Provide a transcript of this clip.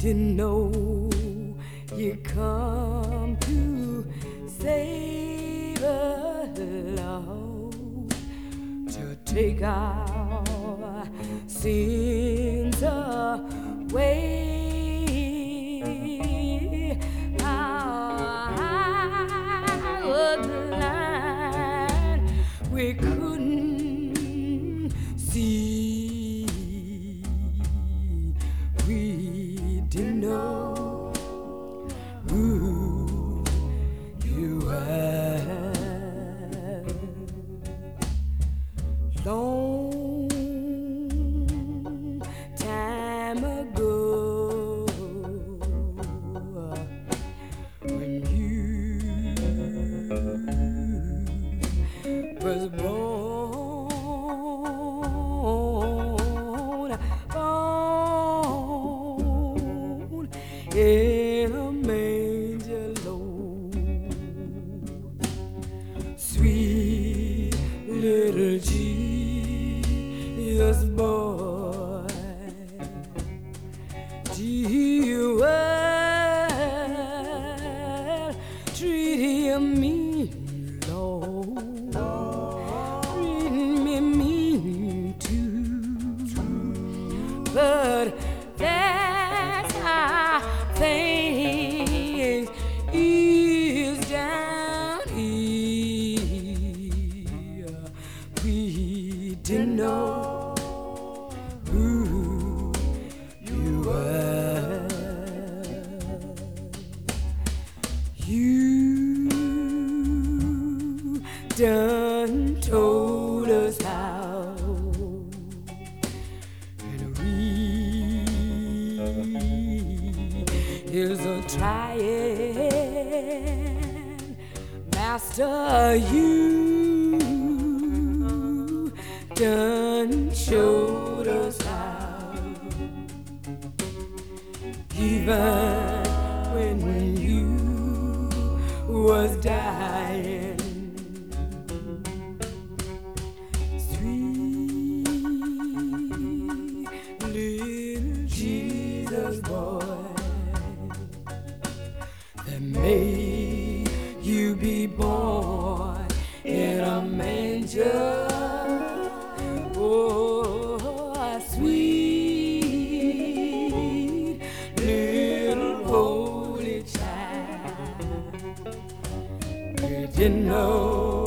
Didn't know you come to save us, Lord, to take our sins away. Long time ago, when you was born, born in a manger low. Sweet little Jesus treating me, Lord, treating me mean too, but You done told us how, and we is a trying, Master. You done showed us how, even was dying. Sweet little Jesus boy that made you be born in a manger. really know.